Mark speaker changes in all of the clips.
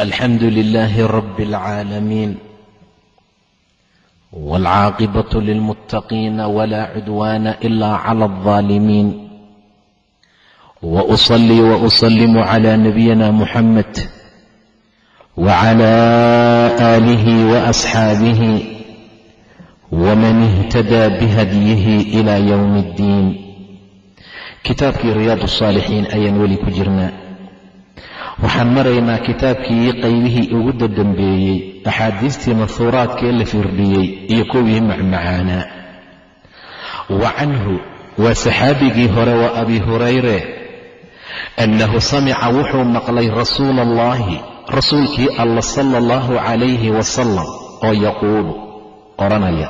Speaker 1: الحمد لله رب العالمين والعاقبة للمتقين ولا عدوان إلا على الظالمين وأصلي وأسلم على نبينا محمد وعلى آله وأصحابه ومن اهتدى بهديه إلى يوم الدين kitaabkii riyaad saalixiin ayaan weli ku jirnaa waxaan maraynaa kitaabkii qaybihii ugu dadambeeyey axaadiistii mahuuraadkee la firdhiyey iyo kuwii macmacaanaa wa canhu waa saxaabigii hore waa abi hurayre annahu samica wuxuu maqlay rasuula allahi rasuulkii alla sala allahu calayhi wasalam oo yaquulu odhanaya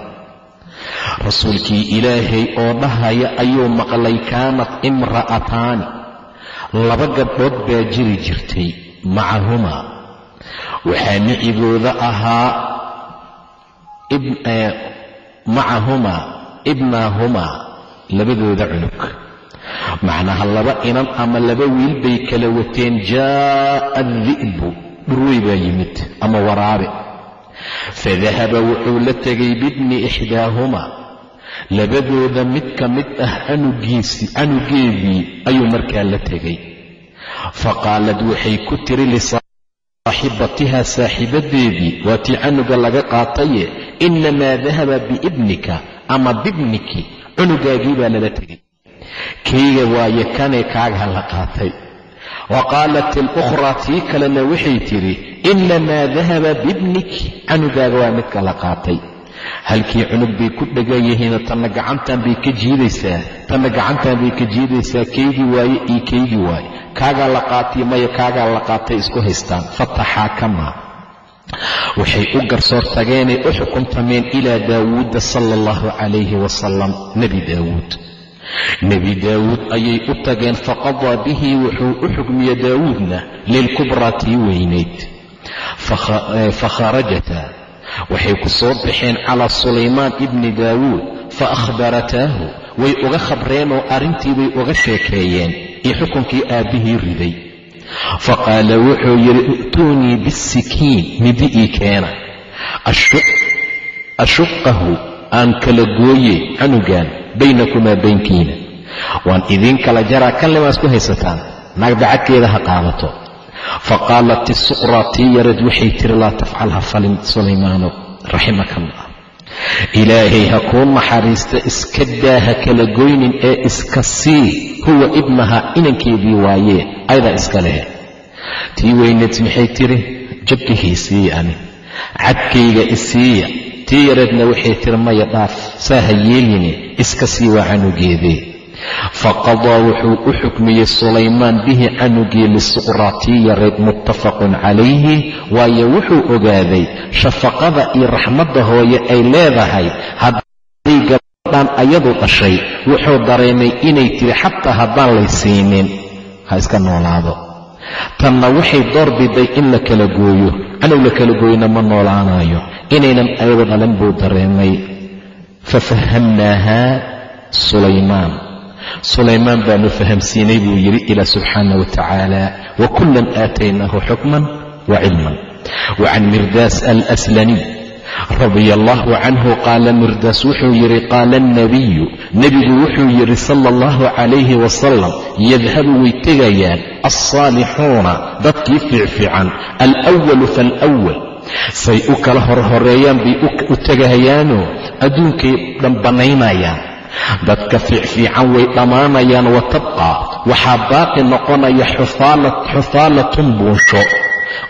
Speaker 1: rasuulkii ilaahay oo dhahaya ayuu maqlay kaanat imra'ataani laba gabdhood baa jiri jirtay macahumaa waxaa nicigooda ahaa macahumaa ibnaahumaa labadooda cunug. Macnaha laba inan ama laba wiil bay kala wateen jaa'a di'bu dhurwey baa yimid ama waraabe fadahaba wuxuu la tegay bibni ixdaahumaa labadooda mid ka mid ah canugiisii canugeedii ayuu markaa la tegay faqaalad waxay ku tiri lisaaxibatiha saaxibadeedii waa tii canuga laga qaataye innamaa dahaba biibnika ama bibniki cunugaagii baa lala tegay kayga waaye kanee kaagaa la qaatay. Wa qaalat ilukhraa tii kalena waxay tidhi inamaa dahaba bibniki canugaaga waa midka la qaatay halkii cunug bay ku dhegan yihiino tanna gacantan bay ka jiidaysaa tanna gacantan bay ka jiidaysaa kaygii waaye iyo kaygii waaye. Kaagaa la qaatay maya kaagaa la qaatay isku haystaan. Fataxaakamaa waxay u garsoor tageenay u xukuntameen ilaa daawuuda sala allahu calayhi wasalam nebi daawuud. Nebi daawuud ayay u tageen faqadaa bihi wuxuu u xukmiyey daawuudna lilkubraa tii weynayd fakharajata waxay ku soo baxeen calaa sulaymaan ibni daawuud fa akhbarataahu way uga khabreenoo arrintiibay uga sheekeeyeen iyo xukunkii aabbihii riday. Faqaala wuxuu yidhi i'tuunii bisikiin midi ii keena. Ashuqahu aan kala gooye canugan baynakumaa baynkiina. Waan idiin kala jaraa kan limaa isku haysataan. Naag dacadkeeda ha qaadato faqaalat isuqraa tii yareed waxay tiri laa tafcal ha falin sulaymaano raximaka allah ilaahay ha kuu naxariista iska daa ha kala goynin ee iska sii huwa ibnaha inankeedii waayee aydaa iska lehe tii weyneed maxay tiri jabkihiisiiya ani cadkayga isiiya tii yareedna waxay tiri maya dhaaf saa ha yeeline iska sii waa canugeedee faqadaa wuxuu u xukmiyey sulaymaan bihi canugii lisuqraa tii yareed muttafaqun calayhi waayo wuxuu ogaaday shafaqada iyo raxmadda hooye ay leedahay hadday gabadhan ayadu dhashay wuxuu dareemay inay tiri xataa haddaan lay siinin ha iska noolaado. Tanna waxay door biday in la kala gooyo canug la kala gooyna ma noolaanayo inaynan ayadu dhalin buu dareemay. Fafahamnaaha sulaymaan sulaymaan baanu fahamsiinay buu yidhi ilaa subxaana wa tacaala wa kullan aataynaahu xukman wa cilman. Wa can mirdaas alslaniy radia allahu canhu qaala mirdaas wuxuu yidhi qaala alnabiyu nebigu wuxuu yidhi sala allahu calayhi wasalam yadhabu way tegayaan alsaalixuuna dadkii fiicfiican alwalu faalwal say u kala horhoreeyaan bay u tegahayaanoo adduunkay dhanbanaynayaan dadka fiicfiican way dhammaanayaan wa tabqaa waxaa baaqi noqonaya xufaalatun buunsho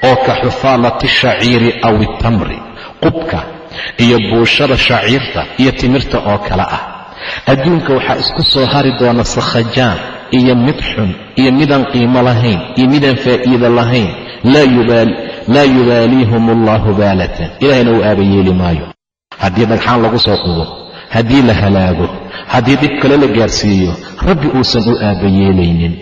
Speaker 1: oo ka xufaalati shaciiri aw itamri qubka iyo buushada shaciirta iyo timirta oo kale ah. Adduunka waxaa isku soo hari doona sakhajaan iyo mid xun iyo midaan qiimo lahayn iyo midaan faa'iido lahayn. Laa yubaaliihum allahu baalatan. Ilahayna uu aabayeeli maayo. Haddii dhagxaan lagu soo qubo haddii la halaago haddii dhib kale la gaarsiiyo rabbi uusan u aabayeelaynin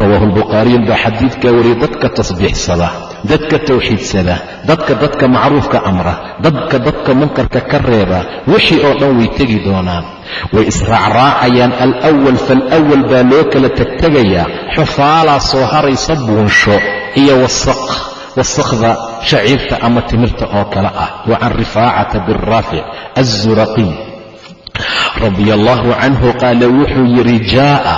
Speaker 1: rawaahu albukhaariyu baa xadiidkaa wariyay dadka tasbiixsada dadka tawxiidsada dadka dadka macruufka amra dadka dadka munkarka ka reeba wixii oo dhan way tegi doonaan. Way israacraacayaan alwal falwal baa loo kala tegtegayaa xufaalaa soo haraysa buunsho iyo wasaq wasakhda shaciirta ama timirta oo kale ah. Wa can rifaacata bin raafic azuraqiy radia allaahu canhu qaala wuxuu yidhi jaa'a.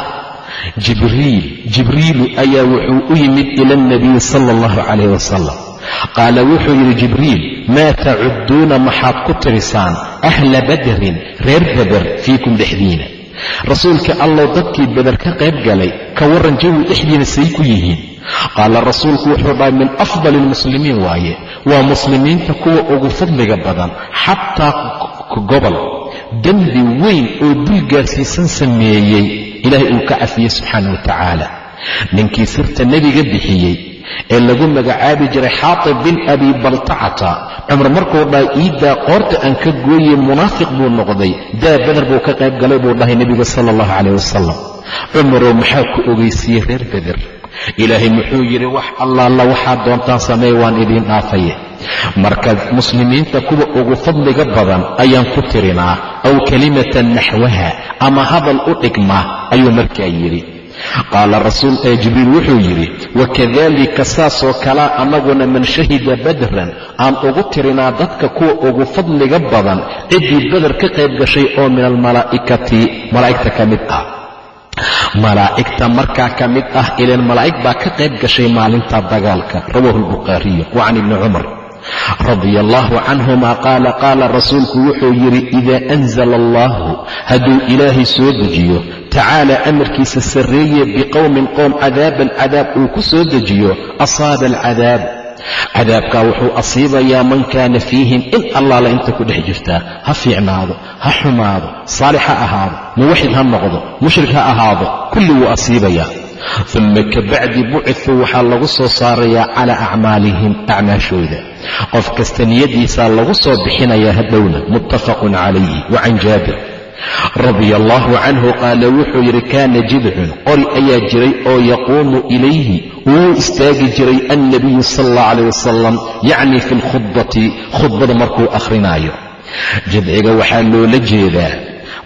Speaker 1: Jibriil jibriilu ayaa wuxuu u yimid ila alnabiyi sala allahu calayh wasalam qaala wuxuu yidhi jibriil maa tacudduuna maxaad ku tirisaan ahla badarin reer beder fiikum dhexdiina. Rasuulka allow dadkii beder ka qayb galay ka warran jawi dhexdiina say ku yihiin. Qaala rasuulku wuxuu dhahay min afdali almuslimiin waaye waa muslimiinta kuwa ugu fadliga badan xataa gobol dembi weyn oo dul gaarsiisan sameeyey ilaahay uu ka cafiyey subxaana wa tacaala. Ninkii sirta nebiga bixiyey ee lagu magacaabi jiray xaatib bin abi baltacata cumar markuu dhahay iiddaa qoorta aan ka gooyey munaafiq buu noqday daa beder buu ka qayb galay buu dhahay nebiga sala allahu calayh wasalam cumarow maxaa ku ogeysiiyey reer beder ilaahay muxuu yidhi wax allaala waxaad doontaan sameey waan idiin dhaafaye. Marka muslimiinta kuwa ugu fadliga badan ayaan ku tirinaa aw kalimatan naxwaha ama hadal u dhigma ayuu markaa yidhi. Qaala rasuul ee jibriil wuxuu yidhi wakadalika saasoo kalaa annaguna man shahida badran aan ugu tirinaa dadka kuwa ugu fadliga badan ciddii beder ka qayb gashay oo min almalaa'ikati malaa'igta ka mid ah malaa'igta markaa ka mid ah ileen malaa'ig baa ka qayb gashay maalinta dagaalka rawaahu albukhaariyu wa can ibni cumar. Radia allahu canhuma qaala qaala rasuulku wuxuu yidhi idaa anzala allahu hadduu ilaahay soo dejiyo tacaala amarkiisa sarreeye biqowmin qowm cadaaban cadaab uu ku soo dejiyo asaaba alcadaab cadaabkaa wuxuu asiibayaa man kaana fiihim in allaala inta ku dhex jirtaa ha fiicnaado ha xumaado saalix ha ahaado muwaxid ha noqdo mushrik ha ahaado kulli wuu asiibayaa. Uma kabacdi bucithuu waxaa lagu soo saarayaa calaa acmaalihim acmaashooda. Qof kasta niyadiisaa lagu soo bixinayaa hadhowna muttafaqun calayhi wa can jaabir. Radia allaahu canhu qaala wuxuu yidhi kaana jidcun qori ayaa jiray oo yaquumu ilayhi wuu istaagi jiray annabiyu sala allah calayh wasalam yacni fi lkhudbati khudbada markuu akhrinaayo jidciga waxaa loola jeedaa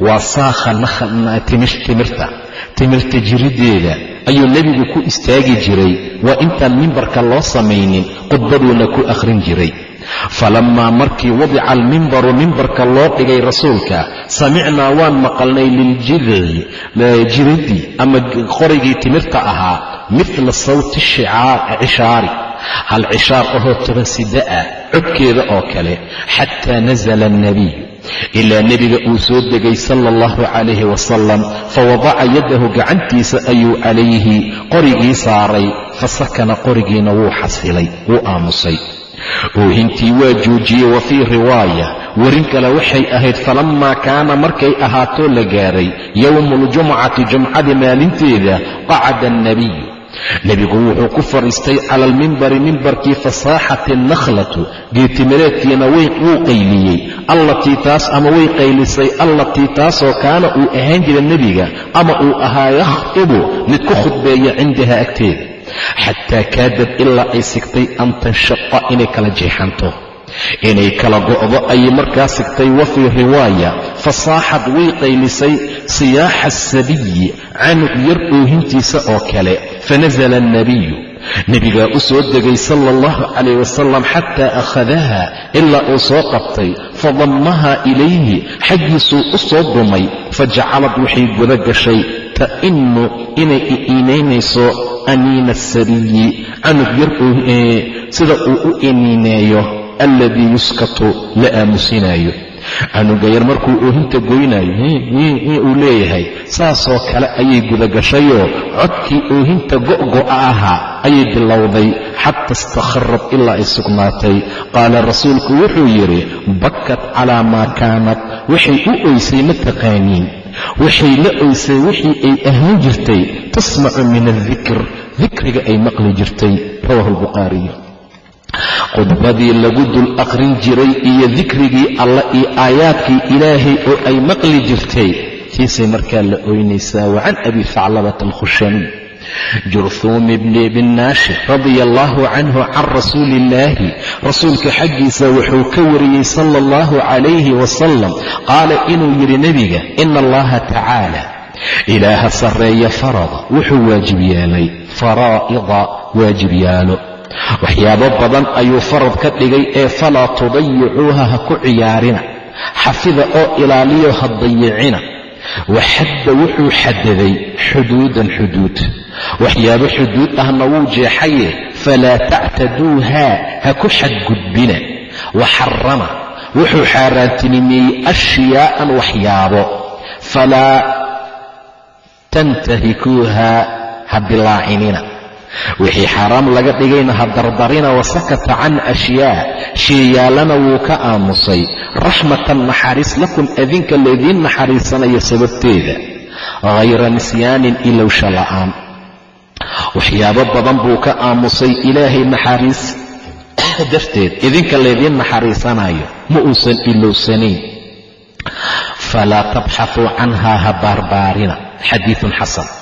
Speaker 1: waa saakha timirta timirta jiriddeeda ayuu nebigu ku istaagi jiray waa intaan mimbarka loo samaynin khudbaduuna ku akhrin jiray. Falammaa markii wadica almimbaru mimbarka loo dhigay rasuulka samicnaa waan maqalnay liljidci jiridii ama qorigii timirta ahaa midla sawti cishaari. Hal cishaar ahoo tabasida ah codkeeda oo kale xataa nasala alnabiy ilaa nebiga uu soo degay sala allahu calayhi wasalam fawadaca yadahu gacantiisa ayuu calayhi qorigii saaray fasakana qorigiina wuu xasilay wuu aamusay. Oohintii waa joojiyey wa fii riwaaya werin kale waxay ahayd falammaa kaana markay ahaatoo la gaaray yowmuuljumcati jumcadii maalinteeda qacada alnabiyu nebigu wuxuu ku fadhiistay cala almimbari mimbarkii fasaaxat innakhlatu geetimireedkiina wuu qayliyey. Allatii taas ama way qaylisay allatii taasoo kaana uu ahaan jira nebiga ama uu ahaa yakhtibu mid ku khudbeeya cindaha agteeda xataa kaadad ilaa ay sigtay an tanshaqa inay kala jeexanto. Inay kala go'do ayay markaa sigtay wa fii riwaaya fasaaxad way qaylisay siyaaxa asabiyi canug yar oohintiisa oo kale. Fanasala alnabiyu nebigaa u soo degay sala allahu calayh wasalam xataa akhadaha ilaa uu soo qabtay. Fadammaha ilayhi xaggiisuu u soo dumay fajacalad waxay guda gashay ta'inu inay iinaynayso aniina asabiyi canug yar sida uu u iniineeyo alladii yuskatu la aamusinaayo canuga yar markuu oohinta goynaayo uu leeyahay. Saasoo kale ayay gudagashayoo codkii oohinta go'go'a ahaa ayay bilowday xata istakharad ilaa ay sugnaatay. Qaala rasuulku wuxuu yidhi bakat calaa maa kaanat. Waxay u oysay ma taqaaniin. Waxay la oysay wixii ay ahaan jirtay tasmacu min aldikr dikriga ay maqli jirtay rawahu albukhaariyu khudbadii lagu dul aqrin jiray iyo dikrigii allah iyo aayaadkii ilaahay oo ay maqli jirtay. Tiisay markaa la oynaysaa wa can abi faclabata alkhushaniy jurhuumi bni binnaashir radia allahu canhu can rasuuli illaahi rasuulka xaggiisa wuxuu ka wariyey sala allahu calayhi wasalam qaala inuu yidhi nebiga ina allaha tacaala ilaaha sarreeya farada wuxuu waajib yeelay faraa'ida waajib yaalo waxyaabo badan ayuu farad ka dhigay ee falaa tudayicuuha ha ku ciyaarina xafida oo ilaaliyo ha dayicina waxadda wuxuu xadaday xuduudan xuduud. Waxyaabo xuduud ahna wuu jeexaye falaa tactaduuhaa ha ku xadgudbina wa xarama wuxuu xaaraantinimeeyey ashyaa'an waxyaabo. Falaa tantahikuuha ha dilaacinina wixii xaaraam laga dhigayna ha dardarina wasakata can ashyaa sheeyaalana wuu ka aamusay. Raxmatan naxariis lakum adinka laydiin naxariisanaya sababteeda. Hayra nisyaanin ilowsha la'aan waxyaabo badan buu ka aamusay ilaahay naxariis. Darteed idinka laydiin naxariisanayo ma uusan ilowsanayn falaa tabxatuu canhaa ha baarbaarina. Xadiiun xasan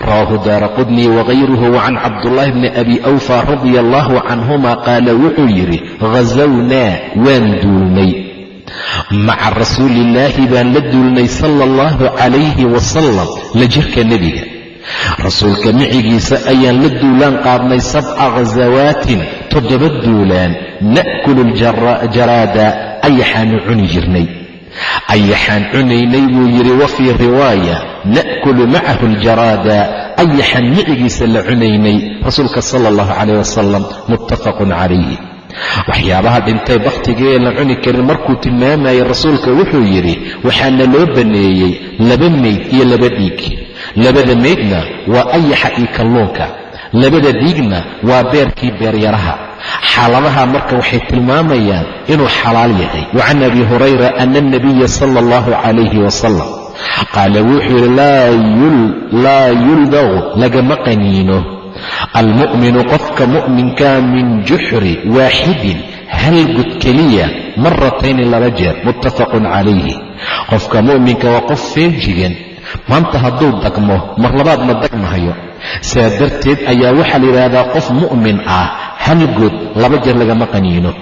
Speaker 1: rawaahu daara qudni wagayruhu wacan cabdullaahi bni abi awfa radia allahu canhuma qaala wuxuu yidhi ghasawnaa waan duulnay maca rasuuliillaahi baan la duulnay sala allahu calayhi wasalam la jirka nebiga rasuulka micigiisa ayaan la duulaan qaadnay sabca khasawaatin toddoba duulaan na'kulu ljaraada ayaxaanu cuni jirnay ayaxaan cunaynay buu yidhi wa fii riwaaya na'kulu macahu aljaraada. Ayaxaan micigiisa la cunaynay rasuulka sala allahu calayh wasalam muttafaqun calayhi waxyaabaha dhintay bakhtigee la cuni karin markuu tilmaamayay rasuulka wuxuu yidhi waxaana loo banneeyey laba meyd iyo laba dhiig. Labada meydna waa ayaxa iyo kalluunka labada dhiigna waa beerkii beeryaraha xaaladaha marka waxay tilmaamayaan inuu xalaal yahay. Wa can abi hurayra ana alnabiya sala allahu calayhi wasalam qaala wuxuu yidhi laa yuldagu lagama qaniino almu'minu qofka mu'minkaa min juxri waaxidin hal gud keliya maratayni laba jeer. Muttafaqun calayhi qofka mu'minka waa qof feejigan. Maanta hadduu dagmo mar labaad ma dagmahayo. Saa darteed ayaa waxaa la yidhaahdaa qof mu'min ah hal good laba jeer lagama qaniino.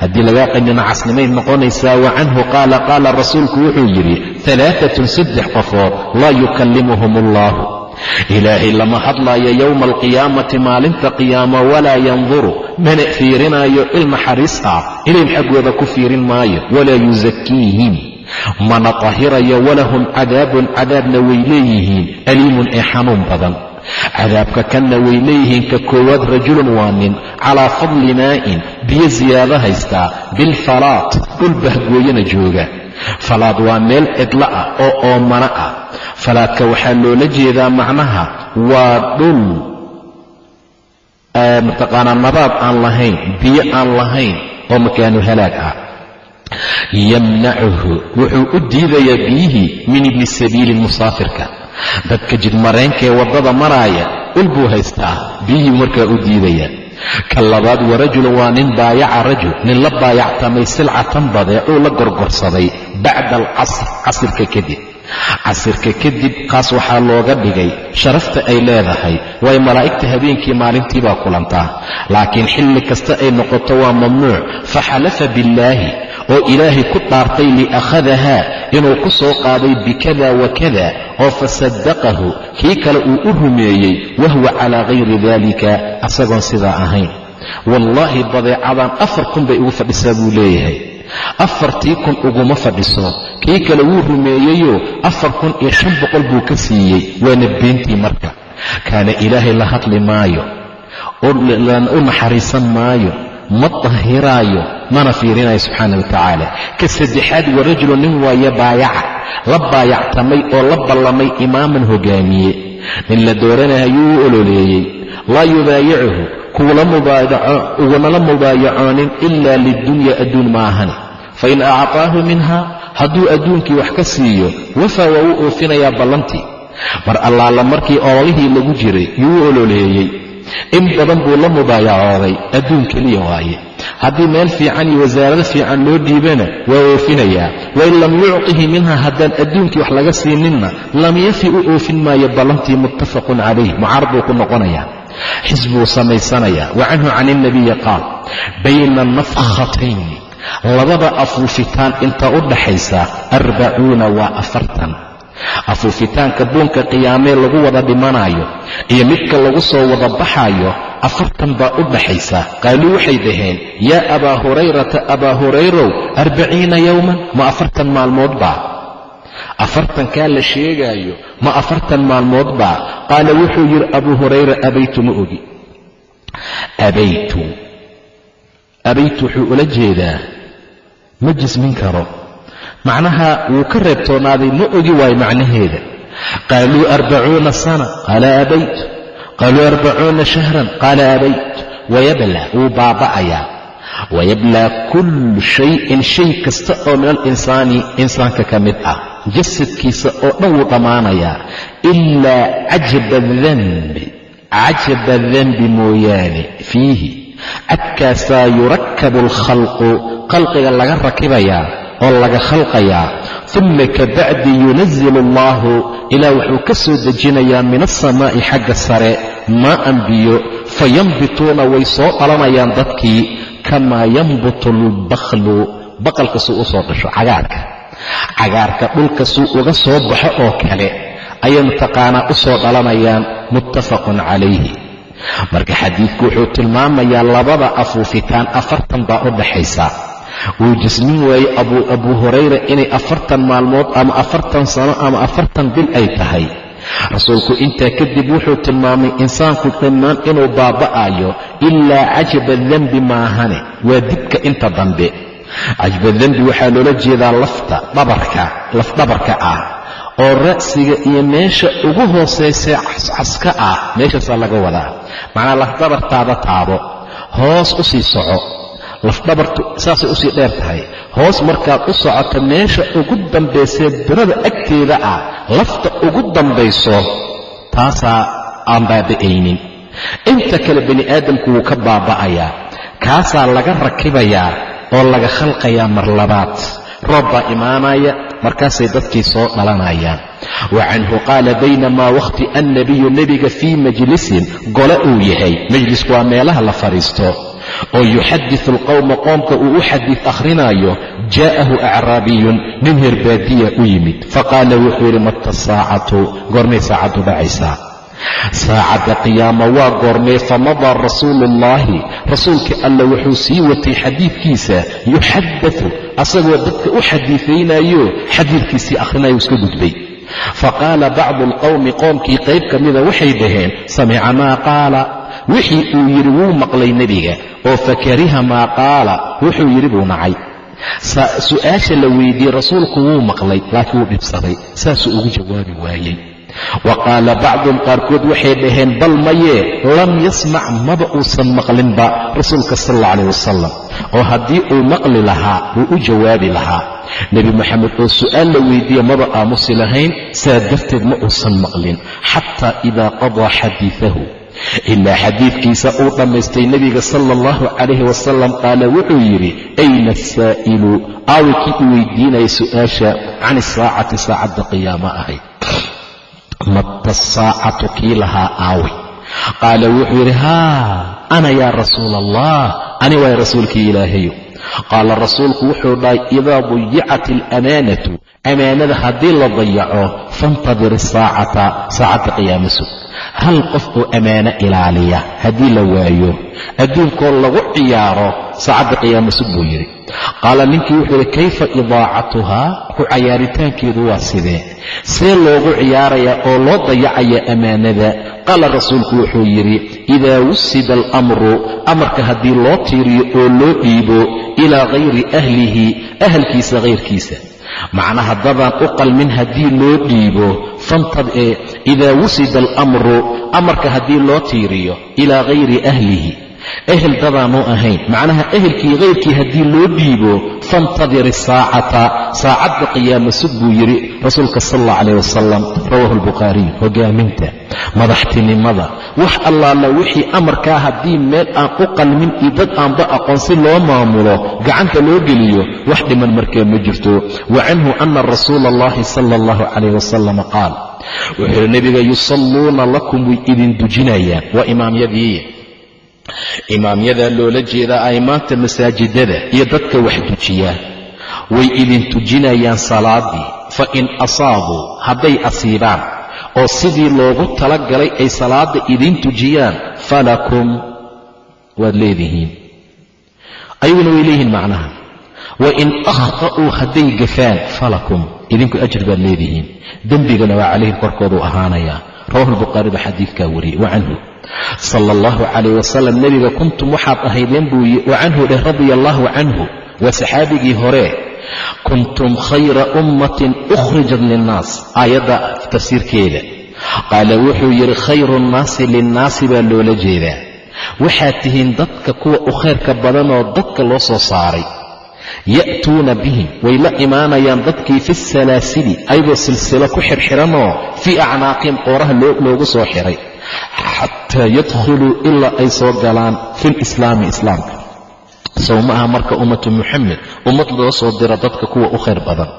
Speaker 1: Haddii lagaa qaniino casnimay noqonaysaa wa canhu qaala qaala rasuulku wuxuu yidhi alaaatun saddex qofood laa yukallimuhum allahu ilaahay lama hadlaayo yowma alqiyaamati maalinta qiyaamo walaa yanduru mana fiirinaayo il naxariis ah ilayhim xaggooda ku fiirin maayo walaa yusakiihim mana tahirayo walahum cadaabun cadaabna way leeyihiin aliimun ee xanuun badan cadaabka kanna way leeyihiin ka koowaad rajulun waa nin calaa fadli maa'in biyo siyaado haystaa bilfalaat dhul bahgooyana jooga. Falaad waa meel cidlo ah oo oomana ah. Falaadka waxaa loola jeedaa macnaha waa dhul mataqaanaa nabaad aan lahayn biyo aan lahayn oo makaanu halaag ah. Yamnacuhu wuxuu u diidayaa biyihii min ibni sabiili musaafirka dadka jidmareenkaee waddada maraaya ul buu haystaa biyihii markaa u diidaya. Ka labaad warajulun waa nin baayaca rajul nin la baayactamay silcatan badeecuu la gorgorsaday bacda alcasr casirka kadib. Casirka kadib kaas waxaa looga dhigay sharafta ay leedahay waayo malaa'igta habeenkii maalintii baa kulantaa. Laakiin xilli kasta ay noqoto waa mamnuuc faxalafa billaahi oo ilaahay ku dhaartay liakhadahaa inuu ku soo qaaday bikada wakada oo fasaddaqahu kii kale uu u rumeeyey wahuwa calaa hayri daalika asagoon sidaa ahayn. Wallaahi badeecadan afar kun bay ugu fadhisaa buu leeyahay. Afartii kun uguma fadhiso kii kale wuu rumeeyeyoo afar kun iyo shan boqol buu ka siiyey waana beentii marka. Kaana ilaahay la hadli maayo u naxariisan maayo ma dahiraayo mana fiirinayo subxaana wa tacaala. Ka saddexaad warajulu nin waaye baayaca la baayactamay oo la ballamay imaaman hogaamiye. Nin la dooranayuu u ololeeyey. Laa yubaayicuhu ugunala mubaayacoonin ilaa lidunya adduun ma ahani fain acطaahu minha hadduu adduunkii wax ka siiyo wafaa waa u oofinayaa ballantii. Mar allaala markii ololihii lagu jiray yuu u ololeeyey in badan buu la mubaayacooday adduun keliya waaye. Haddii meel fiican iyo wasaarado fiican loo dhiibana waa oofinayaa. Wain lam yucqihi minha haddaan adduunkii wax laga siininna lam yafi u oofin maayo ballantii muttafaqun calayh mucaarad buu ku noqonayaa. Xisbuu samaysanayaa wa canhu can ilnabiyi qaal bayna nafkhatayn labada afuufitaan inta u dhaxaysa arbacuuna waa afartan afuufitaanka buunka qiyaamee lagu wada dhimanaayo iyo midka lagu soo wada baxaayo afartan baa u dhaxaysa. Qaaluu waxay dhaheen yaa abaa hurayrata abaa hurayrow arbaciina yowman ma afartan maalmood baa. Afartankaa la sheegaayo ma afartan maalmood baa. Qaala wuxuu yidhi abuu hurayra abaytu ma ogi. Abaytu abaytu wuxuu ula jeedaa ma jismin karo macnaha wuu ka reebtoonaaday ma ogi waayo macnaheeda. Qaaluu arbacuuna sana qaala abayt. Qaaluu arbacuuna shahran qaala abayt. Wayablaa wuu baaba'ayaa. Wayablaa kullu shayin shay kasta oo min alinsaani insaanka ka mid ah. Jasadkiisa oo dhan wuu dhammaanayaa. Ilaa cajaba danbi cajaba danbi mooyaane fiihi. Cadkaasaa yurakabu alkhalqu khalqiga laga rakibayaa oo laga khalqayaa. Uma kabacdi yunazilu allahu ilaah wuxuu ka soo dejinayaa min alsamaa'i xagga sare maa'an biyo fayambituuna way soo dhalanayaan dadkii kamaa yambutu albakhlu baqalka suu u soo dhasho cagaarka. Cagaarka dhulka suu uga soo baxo oo kale ayay mataqaanaa u soo dhalanayaan muttafaqun calayhi. Marka xadiidku wuxuu tilmaamayaa labada afuufitaan afartan baa u dhaxaysa wuu jismin waayey abuu hurayra inay afartan maalmood ama afartan sano ama afartan bil ay tahay. Rasuulku intaa kadib wuxuu tilmaamay insaanku dhammaan inuu baaba'ayo ilaa cajaba dembi maahane waa dibka inta dambe. Cajba dembi waxaa loola jeedaa lafta dhabarka lafdhabarka ah oo ra'siga iyo meesha ugu hoosaysee cascaska ah meeshaasaa laga wadaa. Macnaa lafdhabartaada taabo hoos u sii soco lafdhabartu saasay u sii dheer tahay. Hoos markaad u socoto meesha ugu dambaysee birada agteeda ah lafta ugu dambayso taasaa aan baaba'aynin. Inta kale bani aadamku wuu ka baaba'ayaa. Kaasaa laga rakibayaa oo laga khalqayaa mar labaad. Roob baa imaanaya markaasay dadkii soo dhalanayaan. Wa canhu qaala baynamaa wakhti annabiyu nebiga fii majlisin gole uu yahay. Majlisku waa meelaha la fadhiisto oo yuxadiu alqowma qoomka uu u xadiid akhrinaayo jaa'ahu acraabiyun nin herbaadiya u yimid. Faqaala wuxuu yidhi mata saacatu goormay saacaddu dhacaysaa. Saacadda qiyaama waa goormee famadaa rasuulu ullaahi rasuulka alla wuxuu sii watay xadiidkiisa yuxadatu asagoo dadka u xadiiaynayo xadiidkiisii akhrinayo iska gudbay. Faqaala bacdu alqowmi qoomkii qayb ka mida waxay dhaheen samica maa qaala wixii uu yidhi wuu maqlay nebiga oo fakariha maa qaala wuxuu yidhi buu nacay. Su'aasha la weydiiyey rasuulku wuu maqlay laakiin wuu dhibsaday saasuu ugu jawaabi waayey. Wa qaala bacduhum qaarkood waxay dhaheen bal mayee lam yasmac maba uusan maqlinba rasuulka sal alla calayh wasalam oo haddii uu maqli lahaa wuu u jawaabi lahaa. Nebi moxamed oo su'aal la weydiiye maba aamusi lahayn saa darteed ma uusan maqlin xataa idaa qadaa xadiidahu ilaa xadiidkiisa uu dhammaystay nebiga sala allahu calayhi wasalam qaala wuxuu yidhi ayna asaa'ilu aawi kii u weydiinaya su'aasha can isaacati saacadda qiyaama ahayd mata saacatu kii lahaa aawi. Qaala wuxuu yidhi haa ana yaa rasuula allah ani waay rasuulkii ilaahayo qaala rasuulku wuxuu dhahay idaa dayicat alamaanatu amaanada haddii la dayaco faintadir isaacata saacadda qiyaama sug hal qof oo ammaano ilaaliya haddii la waayo adduunkoo lagu ciyaaro saacadda qiyaama sug buu yidhi. Qaala ninkii wuxuu yidhi kayfa idaacatuhaa ku cayaaritaankeedu waa sidee? See loogu ciyaarayaa oo loo dayacayaa ammaanada qaala rasuulku wuxuu yidhi idaa wusida alamru amarka haddii loo tiiriyo oo loo dhiibo ilaa hayri ahlihi ahalkiisa hayrkiisa macnaha dadaan u qalmin haddii loo dhiibo idaa wusida alamru amarka haddii loo tiiriyo ilaa hayri ahlihi ehel dadaanu ahayn. Macnaha ehelkii kayrkii haddii loo dhiibo faintadir isaacata saacadda qiyaama sug buu yidhi rasuulka sal alla calayh wasalam rawaahu albukhaariy hogaaminta madaxtinimada. Wax allaala wixii amarkaa haddii meel aan u qalmin iyo dad aanba aqoon si loo maamulo gacanta loo geliyo wax dhiman markaa ma jirto. Wa canhu ana rasuula allahi sala allahu calayh wasalam qaal wuxuu nebiga yusalluuna lakum way idin dujinayaan. Waa imaamyadii imaamyadaa loola jeedaa aymaanta masaajidada iyo dadka wax dujiyaa way idin tujinayaan salaadii fa in asaabuu hadday asiibaan. Oo sidii loogu talagalay ay salaadda idiin tujiyaan falakum waad leedihiin. Ayaguna way leeyihiin macnaha. Wa in akhta'uu hadday gafaan falakum idinku ajir baad leedihiin. Dembigana waa calayhim korkooduu ahaanayaa rawahu lbukhaari baa xadiidkaa wariyey wa canhu sala allahu calayh wasalam nebiga kuntum waxaad ahaydeen buu wa canhu dheh radia allahu canhu waa saxaabigii hore kuntum khayra ummatin ukhrijat linnaas aayadda tafsiirkeeda qaala wuxuu yidhi khayru nnaasi linnaasi baa loola jeedaa waxaad tihiin dadka kuwa u khayrka badanoo dadka loo soo saaray ya'tuuna bihim way la imaanayaan dadkii fi salaasili ayagoo silsilo ku xirxiranoo fii acnaaqihim qooraha loogu soo xiray xataa yadkhuluu ilaa ay soo galaan fi lislaami islaamka. Sow ma aha marka ummatu muxamed ummad loo soo diro dadka kuwa u khayr badan.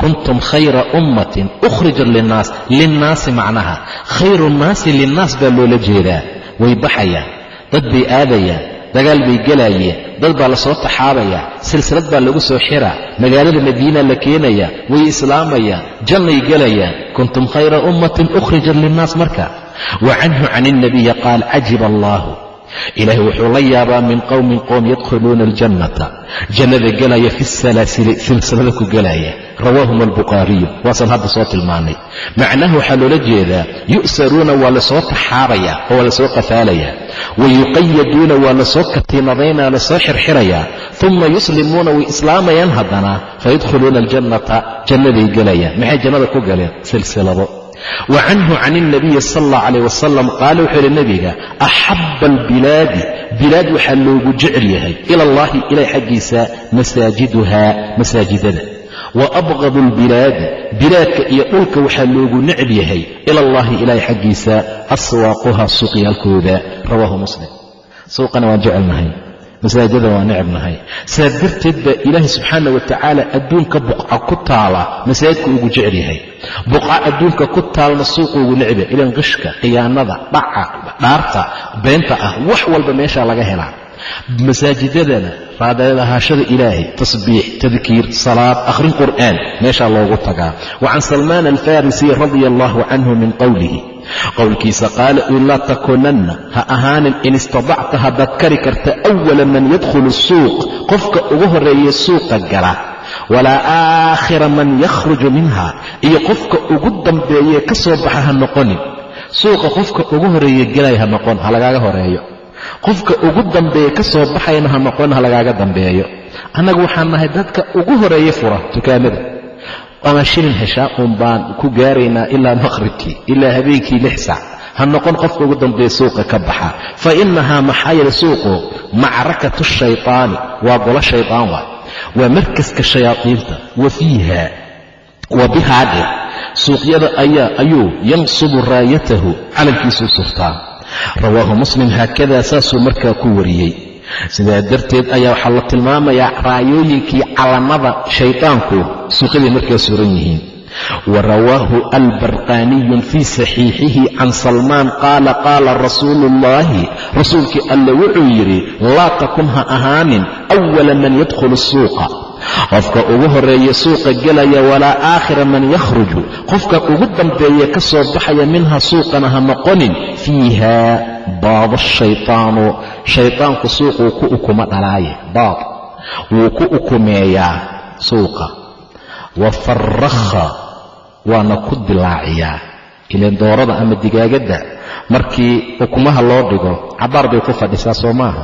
Speaker 1: Kuntum khayra ummatin ukhrijat linnaas linnaasi macnaha khayru nnaasi linnaas baa loola jeedaa. Way baxayaan dad bay aadayaan dagaal bay gelaayeen dad baa la soo taxaabayaa silsilad baa lagu soo xiraa magaalada madiina la keenayaa way islaamayaan jannay gelayaan kuntum khayra ummatin ukhrijat linnaas marka. Wa canhu can ilnabiyi qaal cajiba allaahu ilaahay wuxuu la yaabaa min qowmin qowm yadkhuluuna aljannata. Jannada gelaya fi silsilada ku gelaya rawaahum albukhaariyu waasaan hadda soo tilmaanay. Macnaha waxaa loola jeedaa yu'saruuna waa la soo taxaabayaa oo waa la soo qafaalayaa wa yuqayaduuna waa la soo katiinadaynaa la soo xirxirayaa. Uma yuslimuuna way islaamayaan haddana fayadkhuluuna aljannata jannaday gelayaan maxay jannada ku galeen? Silsilado wa canhu can ilnabiyi sala allah calayh wasalam qaala wuxuu yidhi nebiga axabba albilaadi bilaad waxaa loogu jecel yahay ila allahi ilaah xaggiisa masaajiduhaa masaajidada wa abqadu albilaadi bilaadka iyo dhulka waxaa loogu necb yahay ila allahi ilaah xaggiisa aswaaquha suuqyaalkooda rawaahu muslim suuqana waan jecelnahay masaajida waa necbnahay saa darteed baa ilaahay subxaana wa tacaala adduunka buqca ku taala masaajidka ugu jecel yahay. Buqca adduunka ku taalna suuqa ugu necbya ilan qishka khiyaanada dhaca dhaarta beenta ah wax walba meeshaa laga helaa. Masaajidadana raadalahaashada ilaahay tasbiix tadkiir salaad akhrin qur'aan meeshaa loogu tagaa. Wa can salmaan alfarisi radia allahu canhu min qowlihi qowlkiisa qaala uu laa takunanna ha ahaanin in istadacta haddaad kari karta awala man yadkhulu suuq qofka ugu horreeya suuqa gala walaa aakhira man yakhruju minha iyo qofka ugu dambeeye ka soo baxa ha noqonin suuqa qofka ugu horeeye gelaya ha noqon ha lagaaga horeeyo qofka ugu dambeeye ka soo baxayna ha noqon ha lagaaga dambeeyo. Annagu waxaan nahay dadka ugu horeeye fura dukaamada ama shilin heshaa uun baan ku gaaraynaa ilaa maqhribkii ilaa habeenkii lix sac ha noqon qofka ugu dambeeya suuqa ka baxa. Fa innahaa maxaa yeele suuqu? Macrakatu shaytaani. Waa golo shaydaan waay waa markaska shayaadiinta wa fiiha. Wa bihaa dheh suuqyada ayaa ayuu yansubu raayatahu calankiisuu surtaa rawaahu muslim haakadaa saasuu markaa ku wariyey sidaa darteed ayaa waxaa la tilmaamayaa raayooyinkii calamada shaydaanku suuqyaday markaa suran yihiin. Wa rawaahu albarqaaniyun fii saxiixihi can salmaan qaala qaala rasuulu ullaahi rasuulkii alle wuxuu yidhi laa takun ha ahaanin awala man yadkhulu suuqa. Qofka ugu horreeya suuqa gelaya walaa aakhira man yakhruju. Qofka ugu dambeeya ka soo baxaya minha suuqana ha noqonin fiiha baada shaytaanu. Shaytaanku suuquu ku ukuma dhalaaye. Baad wuu ku ukumeeyaa suuqa. Wa farakha waana ku dilaaciyaa. Ileen doorada ama digaagadda markii ukumaha loo dhigo cabaar bay ku fadhisaa soo maaha.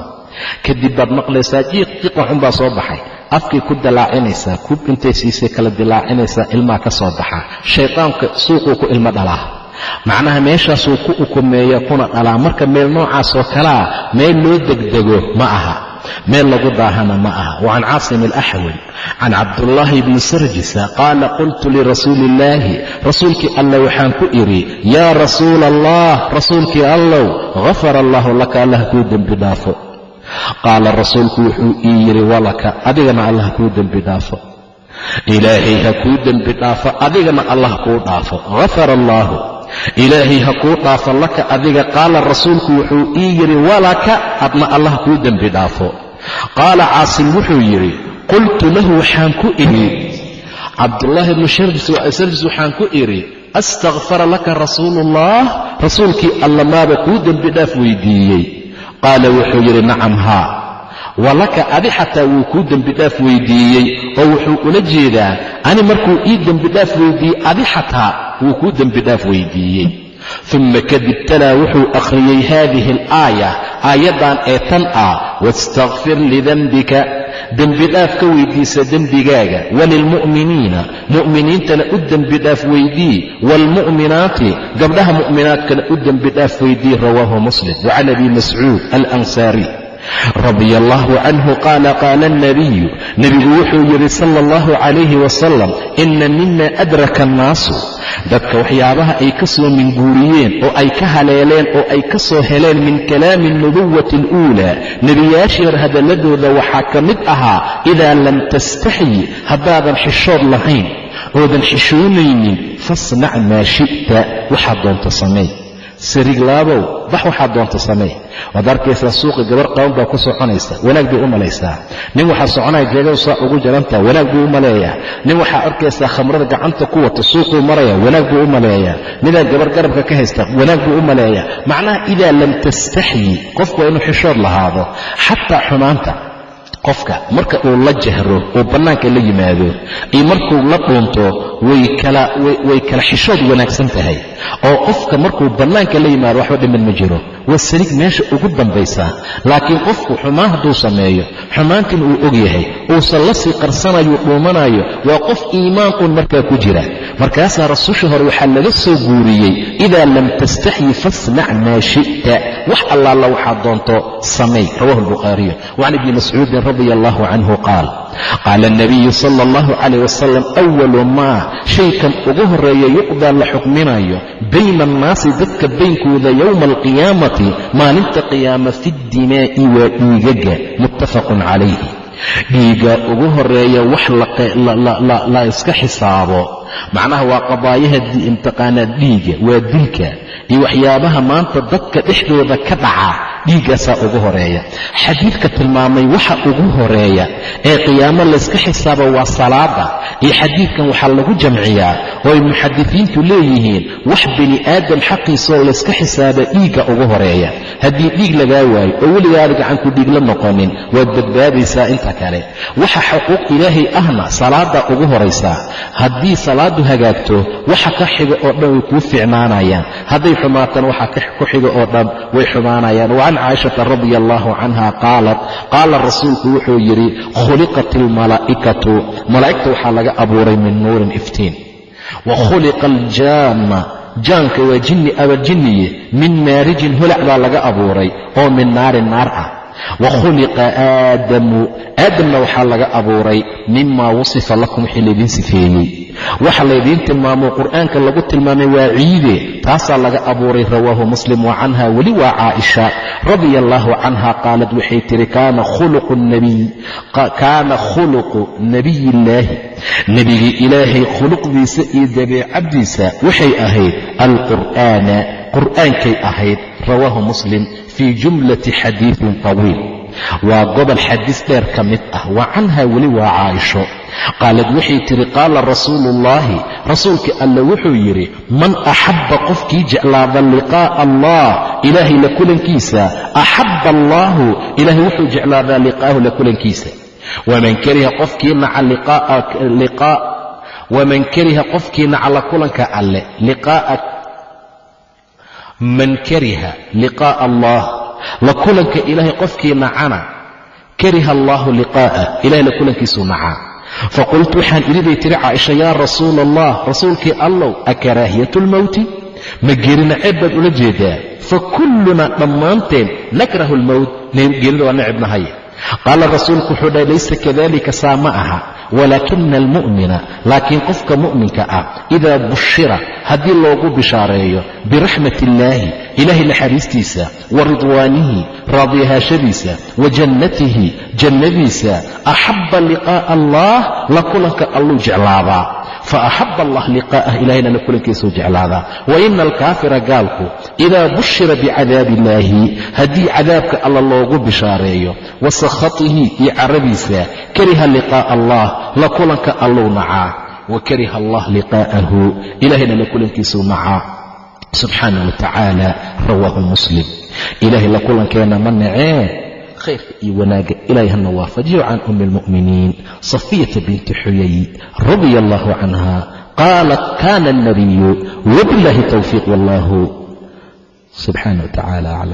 Speaker 1: Kadib baad maqlaysaa jiiq jiiq waxunbaa soo baxay. Afkay ku dilaacinaysaa kub intay siisay kala dilaacinaysaa ilmaa ka soo baxaa. Shaydaanka suuquu ku ilmo dhalaa macnaha meeshaasuu ku ukumeeya kuna dhalaa. Marka meel noocaasoo kalea meel loo degdego ma aha. Meel lagu daahana ma aha. Wacan caasim alaxwal can cabdullaahi bni sarjisa qaala qultu lirasuuli illaahi rasuulkii alla waxaan ku idhi yaa rasuula allah rasuulkii allow gafara allahu laka allah kuu dembi dhaafo. Qaala rasuulku wuxuu ii yidhi walaka adigana allah kuu dembi dhaafo. Ilaahay ha kuu dembi dhaafo adigana allah kuu dhaafo. Gafara allaahu ilaahay ha kuu dhaafo laka adiga qaala rasuulku wuxuu ii yidhi walaka adna allah kuu dembi dhaafo. Qaala caasim wuxuu yidhi qultu lahu waxaan ku idhi. Cabdullaahi bnu sarjis waxaan ku idhi astakfara laka rasuuluullah rasuulkii alla maaba kuu dembi dhaaf weydiiyey. Qaala wuxuu yidhi nacam haa walaka adi xataa wuu kuu dembidhaaf weydiiyey oo wuxuu ula jeedaa ani markuu ii dembidhaaf weydiiyey adi xataa wuu kuu dembidhaaf weydiiyey. Uma kadib talaa wuxuu akhriyey haadihi alaaya aayaddan ee tan ah wastakfir lidenbika dembidhaaf ka weydiisa dembigaaga walilmu'miniina mu'miniintana u dembidhaaf weydii waalmu'minaati gabdhaha mu'minaadkana u dembidhaaf weydii rawaahu muslim wacan abi mascuud alansaari radia allahu canhu qaala qaala alnabiyu nebigu wuxuu yidhi sala allahu calayhi wasalam ina mima adraka annaasu. Dadka waxyaabaha ay ka soo minguuriyeen oo ay ka haleeleen oo ay ka soo heleen min kalaami alnubuwati aluulaa. Nebiyaashii hadalladooda waxaa ka mid ahaa idaa lam tastaxyi haddaadan xishood lahayn oodan xishoonaynin fasnac maa shi'ta. Waxaad doonta samey sariglaabow bax waxaad doonta samey. Waad arkaysaa suuqi gabar qaban baa ku soconaysa wanaag bay u malaysaa nin waxaa soconaya jeegadu saa ugu jarantaha wanaag buu u maleeyaa nin waxaa arkaysaa khamrada gacanta ku wata suuquu maraya wanaag buu u maleeyaa midaa gabar garabka ka haysta wanaag buu u maleeyaa macnaha idaa lam tastaxyi qofku waa inuu xishood lahaado xataa xumaanta qofka. Marka uu la jahro uu bannaanka la yimaado iyo markuu la dhuunto way kala xishood wanaagsan tahay. Oo qofka markuu bannaanka la yimaado waxba dhiman ma jiro waa salig meesha ugu dambaysa. Laakiin qofku xumaan hadduu sameeyo xumaantin uu og yahay uusan la sii qarsanayo dhuumanayo waa qof iimaan uun markaa ku jira. Markaasaa rasusha hore waxaa laga soo guuriyey idaa lam tastaxyi fasnac maa shi'ta. Wax allaala waxaad doonto samay. Rawahu albukhaariyu wacan ibni mascuudin radia allahu canhu qaal qaala alnabiyu sala allahu calayh wasalam awalu maa shaykan ugu horreeya yuqdaa la xukminayo bayna annaasi dadka baynkooda yowma alqiyaamati maalinta qiyaama fi ddimaa'i waa dhiigaga muttafaqun calayhi dhiigga ugu horreeya wax la iska xisaabo macnaha waa qadaayaha imtiqaanaad dhiigga waa dilka iyo waxyaabaha maanta dadka dhexdooda ka dhaca dhiiggaasaa ugu horreeya. Xadiidka tilmaamay waxa ugu horreeya ee qiyaamo layska xisaabo waa salaada iyo xadiidkan waxaa lagu jamciyaa oo ay muxadisiintu leeyihiin wax bini aadam xaqiisaoo layska xisaaba dhiigga ugu horreeya. Haddii dhiig lagaa waayo oo weligaada gacanku dhiig la noqonin waad badbaadaysaa inta kale. Waxa xuquuq ilaahay ahna salaada ugu horaysaa haddii salaadu hagaagto waxa ka xiga oo dhan way kuu ficnaanayaan hadday xumaatana waxa ku xiga oo dhan way xumaanayaan. Wacan caaishata radia allahu canha qaalat qaala rasuulku wuxuu yidhi khuliqat almalaa'ikatu malaa'igta waxaa laga abuuray min nuurin iftiin. Wa khuliqa aljaanna jaanka waa jinni aba jinniye min maarijin holac baa laga abuuray oo min naarin naar ah wa khuliqa aadamu. Aadamna waxaa laga abuuray mimaa wasifa lakum wixii laydiin sifeeyey. Waxa laydiin tilmaamo qur'aanka lagu tilmaamay waa ciide. Taasaa laga abuuray rawaahu muslim wa canha weli waa caaisha. Radia allaahu canha qaalad waxay tihi kaana khuluqu nebiyillaahi nebigii ilaahay khuluqdiisa iyo dabeecaddiisa waxay ahayd alqur'aana qur'aankay ahayd rawaahu muslim fii jumlati xadiidin tawiil. Waa gobol xadiis dheer ka mid ah. Wa canha weli waa caaisho qaalad waxay tidhi qaala rasuuluullaahi rasuulkii alle wuxuu yidhi man axabba qofkii jeclaada liqaa'a allah ilaahay la kulankiisa. Axabba allaahu ilaahay wuxuu jeclaadaa liqaahu la kulankiisa. Waman kariha qofkii naca waman kariha qofkii naca la kulanka alle liqaa'a man kariha liqaa'a allah. La kulanka ilaahay qofkii nacana kariha allaahu liqaa'ah ilahay la kulankiisuu nacaa faqultu waxaan idhi tiri caaisha yaa rasuula allah rasuulkii allow akaraahiyatu lmowti ma geerina ceeb baad ula jeedaa? Fa kullunaa dhammaanteen nakrahu almowt geerida waa necibnahay qaala rasuulku wuxuu dhahay laysa kadalika saa ma aha walaakina almu'mina laakiin qofka mu'minka ah idaa bushira haddii loogu bishaareeyo biraxmat illaahi ilaahay naxariistiisa wa ridwaanihi raadiyahaashadiisa wa jannatihi jannadiisa axabba liqaa'a allah la kulanka alluu jeclaadaa fa axaba allah liqaa'ah ilahayna la kulankiisuu jeclaadaa wa ina alkaafira gaalku idaa bushira bicadaabi illaahi haddii cadaabka alla loogu bishaareeyo wa sakhatihi iyo caradiisa kariha liqaa'a allah la kulanka alluu nacaa wa kariha allah liqaa'ahu ilahayna la kulankiisuu nacaa subxaana wa tacaala rawaahu muslim ilaahay la kulankeena ma nacee khayrka iyo wanaagga ilaahay hana waafajiyo can ummi almu'miniin safiyata binti xuyay radia allahu canha qaalat kana alnabiyu wabillahi towfiiq wallahu subxaana wa tacala aclam